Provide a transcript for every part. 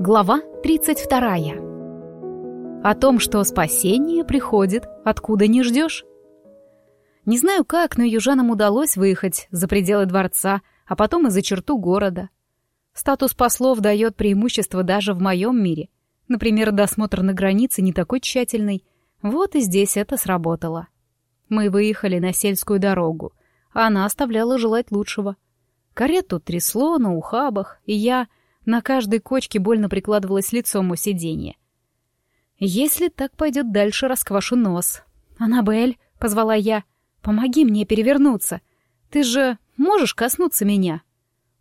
Глава 32. О том, что спасение приходит, откуда не ждешь. Не знаю как, но южанам удалось выехать за пределы дворца, а потом и за черту города. Статус послов дает преимущество даже в моем мире. Например, досмотр на границе не такой тщательный. Вот и здесь это сработало. Мы выехали на сельскую дорогу, а она оставляла желать лучшего. Карету трясло на ухабах, и я на каждой кочке больно прикладывалась лицом у сиденья. «Если так пойдет дальше, расквашу нос». «Аннабель», — позвала я, — «помоги мне перевернуться. Ты же можешь коснуться меня?»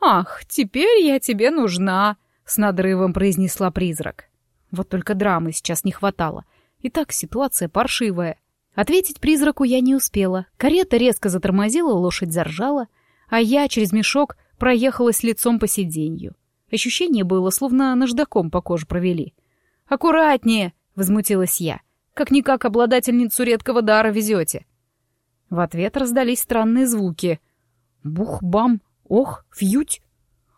«Ах, теперь я тебе нужна», — с надрывом произнесла призрак. Вот только драмы сейчас не хватало. И так ситуация паршивая. Ответить призраку я не успела. Карета резко затормозила, лошадь заржала, а я через мешок проехалась лицом по сиденью. Ощущение было, словно наждаком по коже провели. «Аккуратнее!» — возмутилась я. «Как-никак обладательницу редкого дара везете!» В ответ раздались странные звуки. Бух-бам, ох, фьють.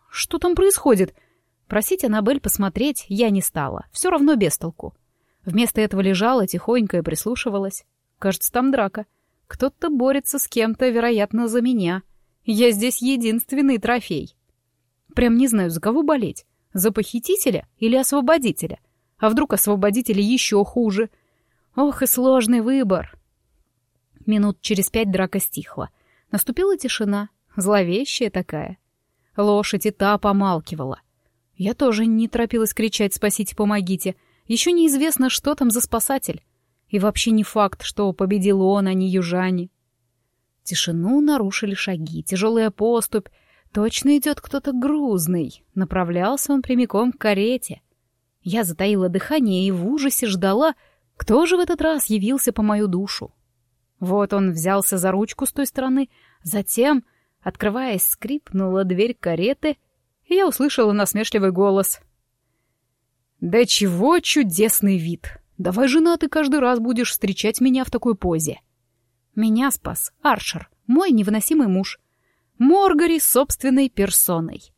Что там происходит? Просить Аннабель посмотреть я не стала, все равно без толку. Вместо этого лежала тихонько и прислушивалась. Кажется, там драка. Кто-то борется с кем-то, вероятно, за меня. Я здесь единственный трофей. Прям не знаю, за кого болеть. За похитителя или освободителя? А вдруг освободителя еще хуже? Ох, и сложный выбор. Минут через пять драка стихла. Наступила тишина, зловещая такая. Лошадь и та помалкивала. Я тоже не торопилась кричать «спасите, помогите». Еще неизвестно, что там за спасатель. И вообще не факт, что победил он, а не южане. Тишину нарушили шаги, тяжелая поступь, Точно идет кто-то грузный. Направлялся он прямиком к карете. Я затаила дыхание и в ужасе ждала, кто же в этот раз явился по мою душу. Вот он взялся за ручку с той стороны, затем, открываясь, скрипнула дверь кареты, и я услышала насмешливый голос. «Да чего чудесный вид! Давай, жена, ты каждый раз будешь встречать меня в такой позе!» Меня спас Аршер, мой невыносимый муж — Моргари собственной персоной.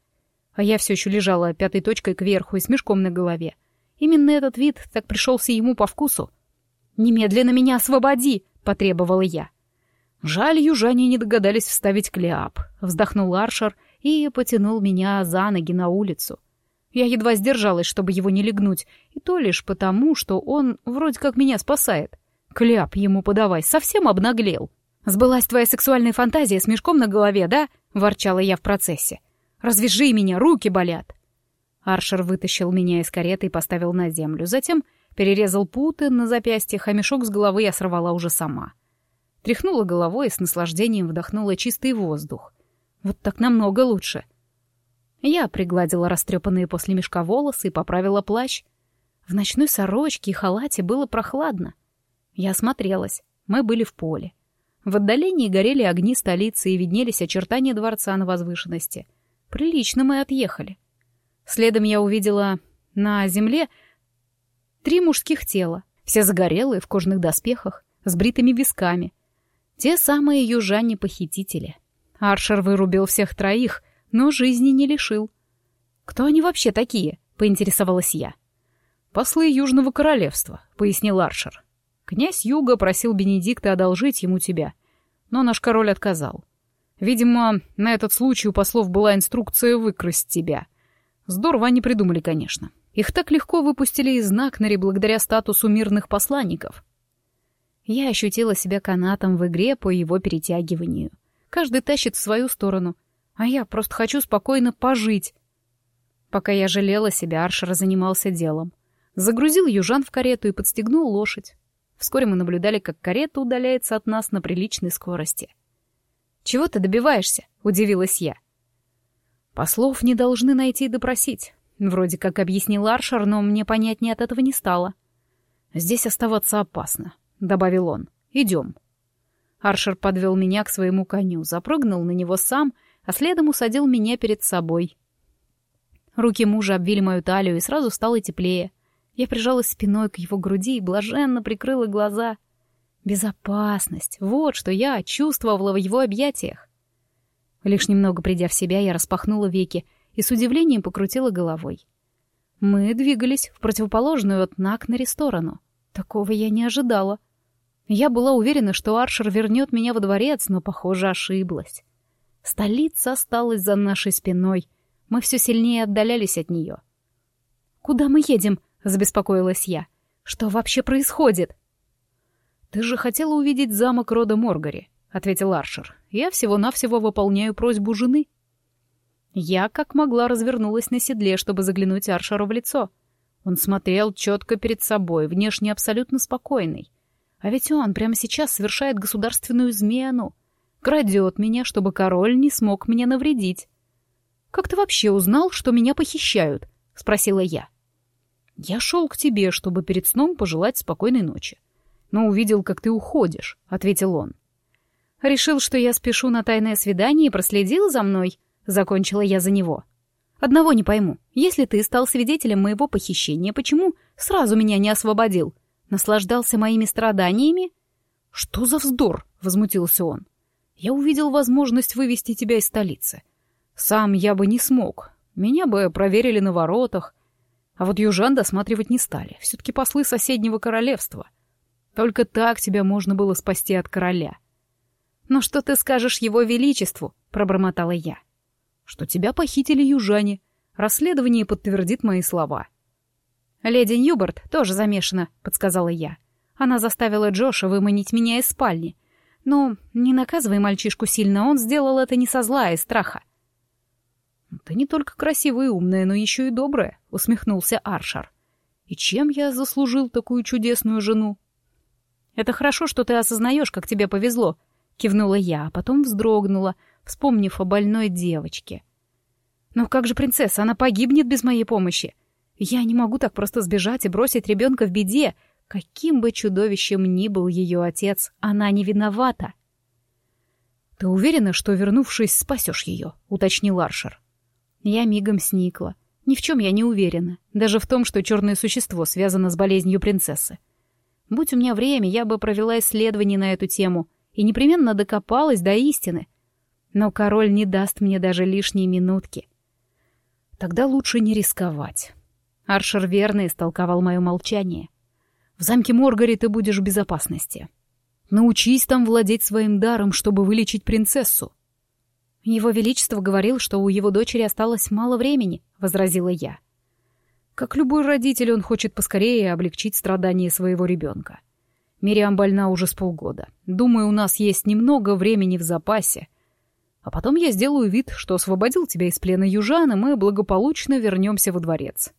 А я все еще лежала пятой точкой кверху и с мешком на голове. Именно этот вид так пришелся ему по вкусу. «Немедленно меня освободи!» — потребовала я. Жаль, южане не догадались вставить кляп. Вздохнул Аршер и потянул меня за ноги на улицу. Я едва сдержалась, чтобы его не легнуть, и то лишь потому, что он вроде как меня спасает. Кляп ему подавай, совсем обнаглел. «Сбылась твоя сексуальная фантазия с мешком на голове, да?» — ворчала я в процессе. «Развяжи меня, руки болят!» Аршер вытащил меня из кареты и поставил на землю. Затем перерезал путы на запястьях, а мешок с головы я сорвала уже сама. Тряхнула головой и с наслаждением вдохнула чистый воздух. Вот так намного лучше. Я пригладила растрепанные после мешка волосы и поправила плащ. В ночной сорочке и халате было прохладно. Я осмотрелась. Мы были в поле. В отдалении горели огни столицы и виднелись очертания дворца на возвышенности. Прилично мы отъехали. Следом я увидела на земле три мужских тела, все загорелые, в кожаных доспехах, с бритыми висками. Те самые южане-похитители. Аршер вырубил всех троих, но жизни не лишил. «Кто они вообще такие?» — поинтересовалась я. «Послы Южного Королевства», — пояснил Аршер. Князь Юга просил Бенедикта одолжить ему тебя, но наш король отказал. Видимо, на этот случай у послов была инструкция выкрасть тебя. Здорово они придумали, конечно. Их так легко выпустили из Накнари благодаря статусу мирных посланников. Я ощутила себя канатом в игре по его перетягиванию. Каждый тащит в свою сторону, а я просто хочу спокойно пожить. Пока я жалела себя, Аршер занимался делом. Загрузил южан в карету и подстегнул лошадь. Вскоре мы наблюдали, как карета удаляется от нас на приличной скорости. «Чего ты добиваешься?» — удивилась я. «Послов не должны найти и допросить», — вроде как объяснил Аршер, но мне понятнее от этого не стало. «Здесь оставаться опасно», — добавил он. «Идем». Аршер подвел меня к своему коню, запрыгнул на него сам, а следом усадил меня перед собой. Руки мужа обвили мою талию, и сразу стало теплее — я прижалась спиной к его груди и блаженно прикрыла глаза. Безопасность — вот что я чувствовала в его объятиях. Лишь немного придя в себя, я распахнула веки и с удивлением покрутила головой. Мы двигались в противоположную от Накнари сторону. Такого я не ожидала. Я была уверена, что Аршер вернет меня во дворец, но, похоже, ошиблась. Столица осталась за нашей спиной. Мы все сильнее отдалялись от нее. «Куда мы едем?» — забеспокоилась я. «Что вообще происходит?» «Ты же хотела увидеть замок рода Моргари», — ответил Аршер. «Я всего-навсего выполняю просьбу жены». Я как могла развернулась на седле, чтобы заглянуть Аршеру в лицо. Он смотрел четко перед собой, внешне абсолютно спокойный. А ведь он прямо сейчас совершает государственную измену. Крадет меня, чтобы король не смог мне навредить. «Как ты вообще узнал, что меня похищают?» — спросила я. «Я шел к тебе, чтобы перед сном пожелать спокойной ночи. Но увидел, как ты уходишь», — ответил он. «Решил, что я спешу на тайное свидание и проследил за мной?» Закончила я за него. Одного не пойму. Если ты стал свидетелем моего похищения, почему сразу меня не освободил? Наслаждался моими страданиями? Что за вздор? Возмутился он. Я увидел возможность вывести тебя из столицы. Сам я бы не смог. Меня бы проверили на воротах. А вот южан досматривать не стали. Все-таки послы соседнего королевства. Только так тебя можно было спасти от короля. «Но что ты скажешь его величеству?» — пробормотала я что тебя похитили южане. Расследование подтвердит мои слова. «Леди Ньюборд тоже замешана», — подсказала я. Она заставила Джоша выманить меня из спальни. Но не наказывай мальчишку сильно, он сделал это не со зла, а из страха. «Ты не только красивая и умная, но еще и добрая», — усмехнулся Аршар. «И чем я заслужил такую чудесную жену?» «Это хорошо, что ты осознаешь, как тебе повезло», — кивнула я, а потом вздрогнула, вспомнив о больной девочке. «Но как же принцесса? Она погибнет без моей помощи. Я не могу так просто сбежать и бросить ребенка в беде. Каким бы чудовищем ни был ее отец, она не виновата». «Ты уверена, что, вернувшись, спасешь ее?» — уточнил Аршер. Я мигом сникла. Ни в чем я не уверена. Даже в том, что черное существо связано с болезнью принцессы. Будь у меня время, я бы провела исследование на эту тему и непременно докопалась до истины. Но король не даст мне даже лишней минутки. Тогда лучше не рисковать. Аршер верно истолковал мое молчание. В замке Моргари ты будешь в безопасности. Научись там владеть своим даром, чтобы вылечить принцессу. Его Величество говорил, что у его дочери осталось мало времени, — возразила я. Как любой родитель, он хочет поскорее облегчить страдания своего ребенка. Мириам больна уже с полгода. Думаю, у нас есть немного времени в запасе, а потом я сделаю вид, что освободил тебя из плена южан, и мы благополучно вернемся во дворец.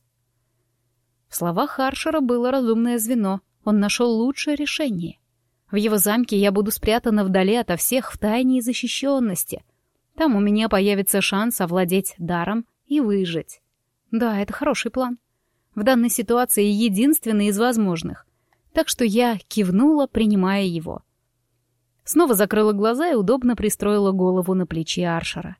В словах Харшера было разумное звено. Он нашел лучшее решение. В его замке я буду спрятана вдали ото всех в тайне и защищенности. Там у меня появится шанс овладеть даром и выжить. Да, это хороший план. В данной ситуации единственный из возможных. Так что я кивнула, принимая его. — Снова закрыла глаза и удобно пристроила голову на плечи Аршера.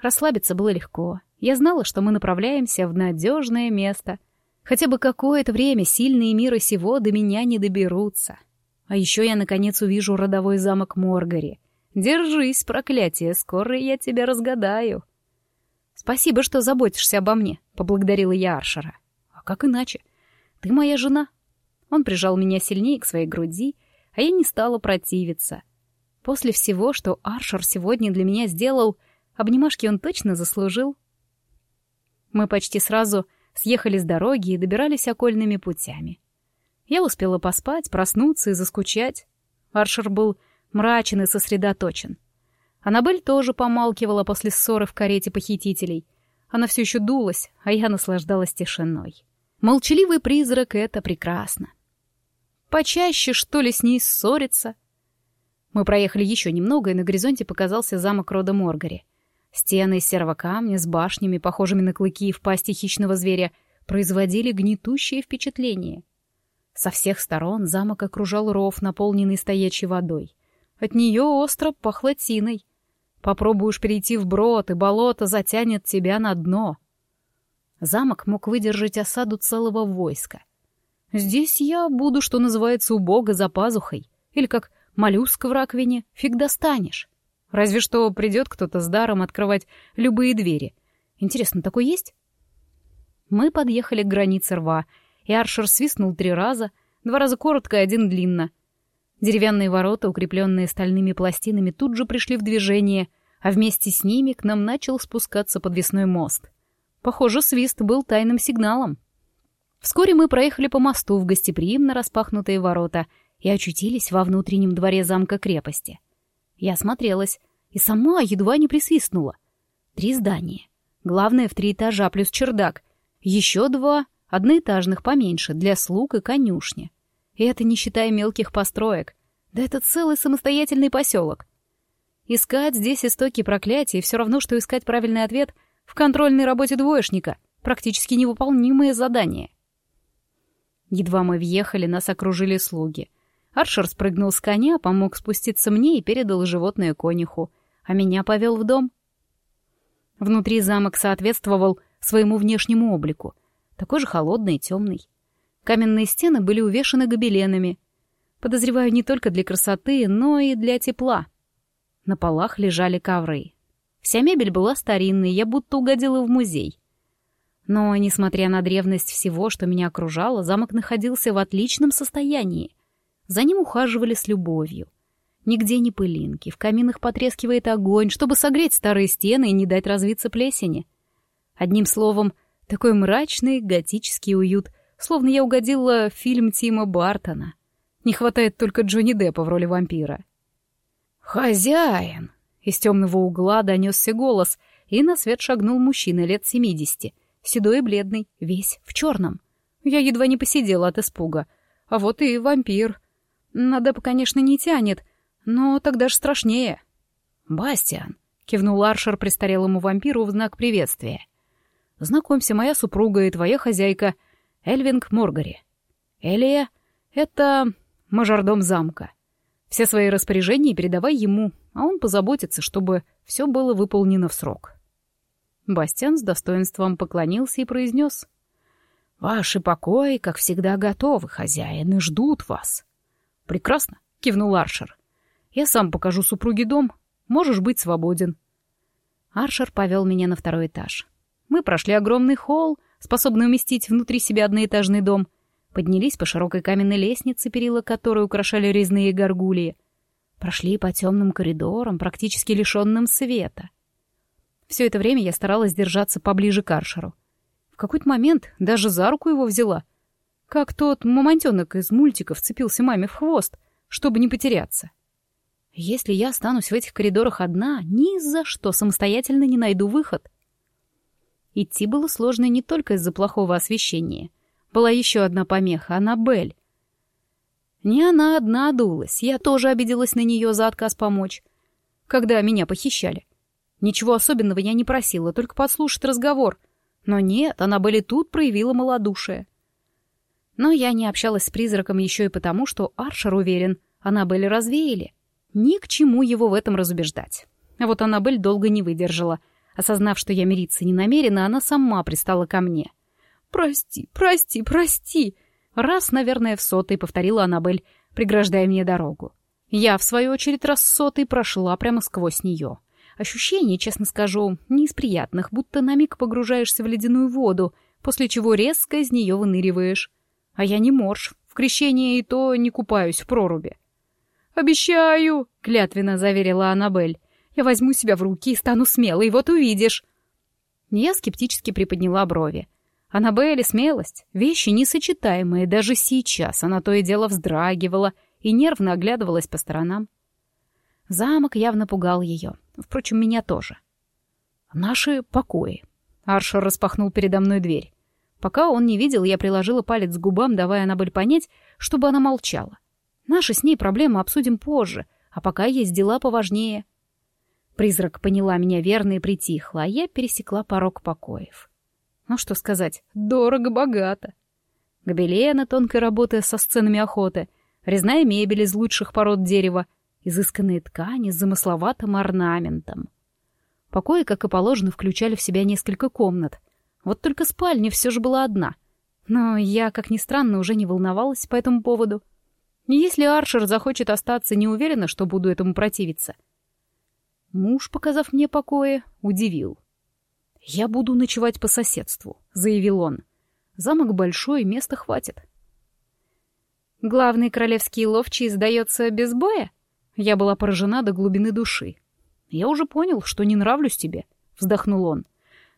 Расслабиться было легко. Я знала, что мы направляемся в надежное место. Хотя бы какое-то время сильные мира сего до меня не доберутся. А еще я, наконец, увижу родовой замок Моргари. Держись, проклятие, скоро я тебя разгадаю. Спасибо, что заботишься обо мне, — поблагодарила я Аршера. А как иначе? Ты моя жена. Он прижал меня сильнее к своей груди, а я не стала противиться — После всего, что Аршер сегодня для меня сделал, обнимашки он точно заслужил. Мы почти сразу съехали с дороги и добирались окольными путями. Я успела поспать, проснуться и заскучать. Аршер был мрачен и сосредоточен. Аннабель тоже помалкивала после ссоры в карете похитителей. Она все еще дулась, а я наслаждалась тишиной. Молчаливый призрак — это прекрасно. Почаще, что ли, с ней ссориться? Мы проехали еще немного, и на горизонте показался замок рода Моргари. Стены из серого камня с башнями, похожими на клыки в пасти хищного зверя, производили гнетущее впечатление. Со всех сторон замок окружал ров, наполненный стоячей водой. От нее остро пахло тиной. Попробуешь перейти вброд, и болото затянет тебя на дно. Замок мог выдержать осаду целого войска. Здесь я буду, что называется, у бога за пазухой, или как Моллюск в раковине фиг достанешь. Разве что придет кто-то с даром открывать любые двери. Интересно, такой есть? Мы подъехали к границе рва, и Аршер свистнул три раза, два раза коротко и один длинно. Деревянные ворота, укрепленные стальными пластинами, тут же пришли в движение, а вместе с ними к нам начал спускаться подвесной мост. Похоже, свист был тайным сигналом. Вскоре мы проехали по мосту в гостеприимно распахнутые ворота и очутились во внутреннем дворе замка крепости. Я осмотрелась и сама едва не присвистнула. Три здания. Главное в три этажа плюс чердак. Еще два одноэтажных поменьше для слуг и конюшни. И это не считая мелких построек. Да это целый самостоятельный поселок. Искать здесь истоки проклятий все равно, что искать правильный ответ в контрольной работе двоечника. Практически невыполнимое задание. Едва мы въехали, нас окружили слуги. Аршер спрыгнул с коня, помог спуститься мне и передал животное конюху, а меня повел в дом. Внутри замок соответствовал своему внешнему облику, такой же холодный и темный. Каменные стены были увешаны гобеленами. Подозреваю, не только для красоты, но и для тепла. На полах лежали ковры. Вся мебель была старинной, я будто угодила в музей. Но, несмотря на древность всего, что меня окружало, замок находился в отличном состоянии. За ним ухаживали с любовью. Нигде не пылинки, в каминах потрескивает огонь, чтобы согреть старые стены и не дать развиться плесени. Одним словом, такой мрачный готический уют, словно я угодила в фильм Тима Бартона. Не хватает только Джонни Деппа в роли вампира. «Хозяин!» Из темного угла донесся голос, и на свет шагнул мужчина лет семидесяти — седой и бледный, весь в черном. Я едва не посидела от испуга. А вот и вампир. Надо, конечно, не тянет, но тогда ж страшнее. «Бастиан», — кивнул Аршер престарелому вампиру в знак приветствия. «Знакомься, моя супруга и твоя хозяйка, Эльвинг Моргари. Элия — это мажордом замка. Все свои распоряжения передавай ему, а он позаботится, чтобы все было выполнено в срок». Бастиан с достоинством поклонился и произнес. «Ваши покои, как всегда, готовы, хозяин, и ждут вас». «Прекрасно», — кивнул Аршер. «Я сам покажу супруге дом. Можешь быть свободен». Аршер повел меня на второй этаж. Мы прошли огромный холл, способный уместить внутри себя одноэтажный дом, поднялись по широкой каменной лестнице, перила которой украшали резные горгулии, прошли по темным коридорам, практически лишенным света — все это время я старалась держаться поближе к Аршеру. В какой-то момент даже за руку его взяла. Как тот мамонтенок из мультика вцепился маме в хвост, чтобы не потеряться. Если я останусь в этих коридорах одна, ни за что самостоятельно не найду выход. Идти было сложно не только из-за плохого освещения. Была еще одна помеха — Аннабель. Не она одна дулась, я тоже обиделась на нее за отказ помочь, когда меня похищали. Ничего особенного я не просила, только подслушать разговор. Но нет, она были тут проявила малодушие. Но я не общалась с призраком еще и потому, что Аршер уверен, Аннабель развеяли. Ни к чему его в этом разубеждать. А вот Аннабель долго не выдержала. Осознав, что я мириться не намерена, она сама пристала ко мне. «Прости, прости, прости!» Раз, наверное, в сотый повторила Аннабель, преграждая мне дорогу. Я, в свою очередь, раз сотый прошла прямо сквозь нее. Ощущение, честно скажу, не из приятных, будто на миг погружаешься в ледяную воду, после чего резко из нее выныриваешь. А я не морж, в крещении и то не купаюсь в проруби. «Обещаю!» — клятвенно заверила Аннабель. «Я возьму себя в руки и стану смелой, вот увидишь!» Я скептически приподняла брови. Аннабель и смелость — вещи несочетаемые, даже сейчас она то и дело вздрагивала и нервно оглядывалась по сторонам. Замок явно пугал ее. Впрочем, меня тоже. «Наши покои». Аршер распахнул передо мной дверь. Пока он не видел, я приложила палец к губам, давая Аннабель понять, чтобы она молчала. Наши с ней проблемы обсудим позже, а пока есть дела поважнее. Призрак поняла меня верно и притихла, а я пересекла порог покоев. Ну что сказать, дорого-богато. Гобелены тонкой работы со сценами охоты, резная мебель из лучших пород дерева — изысканные ткани с замысловатым орнаментом. Покои, как и положено, включали в себя несколько комнат. Вот только спальня все же была одна. Но я, как ни странно, уже не волновалась по этому поводу. Если Аршер захочет остаться, не уверена, что буду этому противиться. Муж, показав мне покои, удивил. «Я буду ночевать по соседству», — заявил он. «Замок большой, места хватит». «Главный королевский ловчий сдается без боя?» Я была поражена до глубины души. «Я уже понял, что не нравлюсь тебе», — вздохнул он.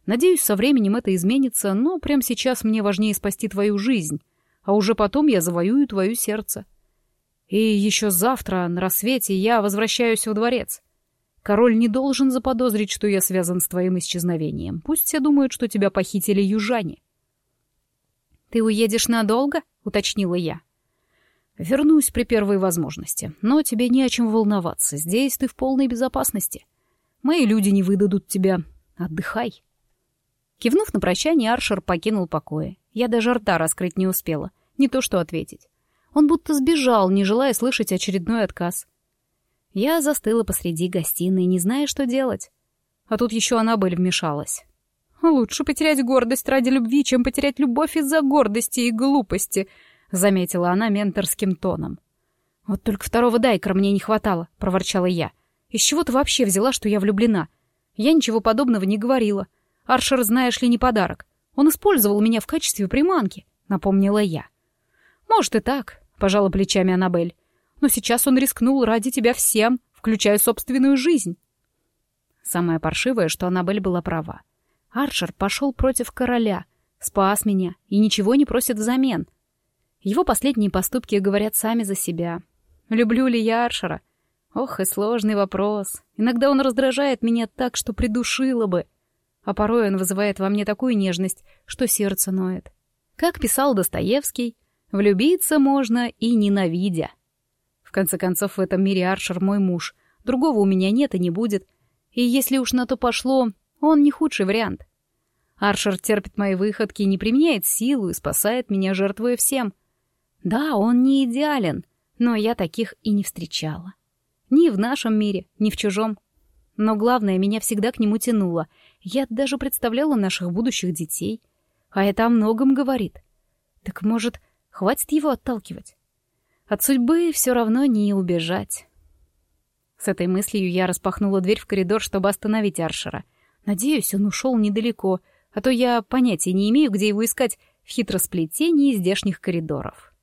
«Надеюсь, со временем это изменится, но прямо сейчас мне важнее спасти твою жизнь, а уже потом я завоюю твое сердце. И еще завтра, на рассвете, я возвращаюсь во дворец. Король не должен заподозрить, что я связан с твоим исчезновением. Пусть все думают, что тебя похитили южане». «Ты уедешь надолго?» — уточнила я. Вернусь при первой возможности, но тебе не о чем волноваться. Здесь ты в полной безопасности. Мои люди не выдадут тебя. Отдыхай. Кивнув на прощание, Аршер покинул покои. Я даже рта раскрыть не успела. Не то что ответить. Он будто сбежал, не желая слышать очередной отказ. Я застыла посреди гостиной, не зная, что делать. А тут еще Аннабель вмешалась. «Лучше потерять гордость ради любви, чем потерять любовь из-за гордости и глупости», заметила она менторским тоном. «Вот только второго дайкера мне не хватало», — проворчала я. «Из чего ты вообще взяла, что я влюблена? Я ничего подобного не говорила. Аршер, знаешь ли, не подарок. Он использовал меня в качестве приманки», — напомнила я. «Может и так», — пожала плечами Аннабель. «Но сейчас он рискнул ради тебя всем, включая собственную жизнь». Самое паршивое, что Аннабель была права. Аршер пошел против короля, спас меня и ничего не просит взамен. Его последние поступки говорят сами за себя. Люблю ли я Аршера? Ох, и сложный вопрос. Иногда он раздражает меня так, что придушило бы. А порой он вызывает во мне такую нежность, что сердце ноет. Как писал Достоевский, влюбиться можно и ненавидя. Конце концов, в этом мире Аршер мой муж. Другого у меня нет и не будет. И если уж на то пошло, он не худший вариант. Аршер терпит мои выходки, не применяет силу и спасает меня, жертвуя всем — да, он не идеален, но я таких и не встречала. Ни в нашем мире, ни в чужом. Но главное, меня всегда к нему тянуло. Я даже представляла наших будущих детей. А это о многом говорит. Так, может, хватит его отталкивать? От судьбы все равно не убежать. С этой мыслью я распахнула дверь в коридор, чтобы остановить Аршера. Надеюсь, он ушел недалеко, а то я понятия не имею, где его искать в хитросплетении здешних коридоров.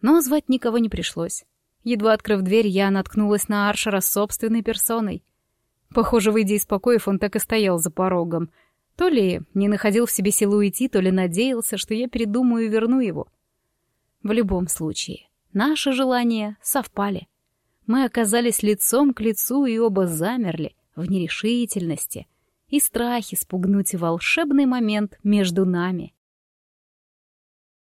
Но звать никого не пришлось. Едва открыв дверь, я наткнулась на Аршера собственной персоной. Похоже, выйдя из покоев, он так и стоял за порогом. То ли не находил в себе силы уйти, то ли надеялся, что я передумаю и верну его. В любом случае, наши желания совпали. Мы оказались лицом к лицу и оба замерли в нерешительности и страхе спугнуть волшебный момент между нами.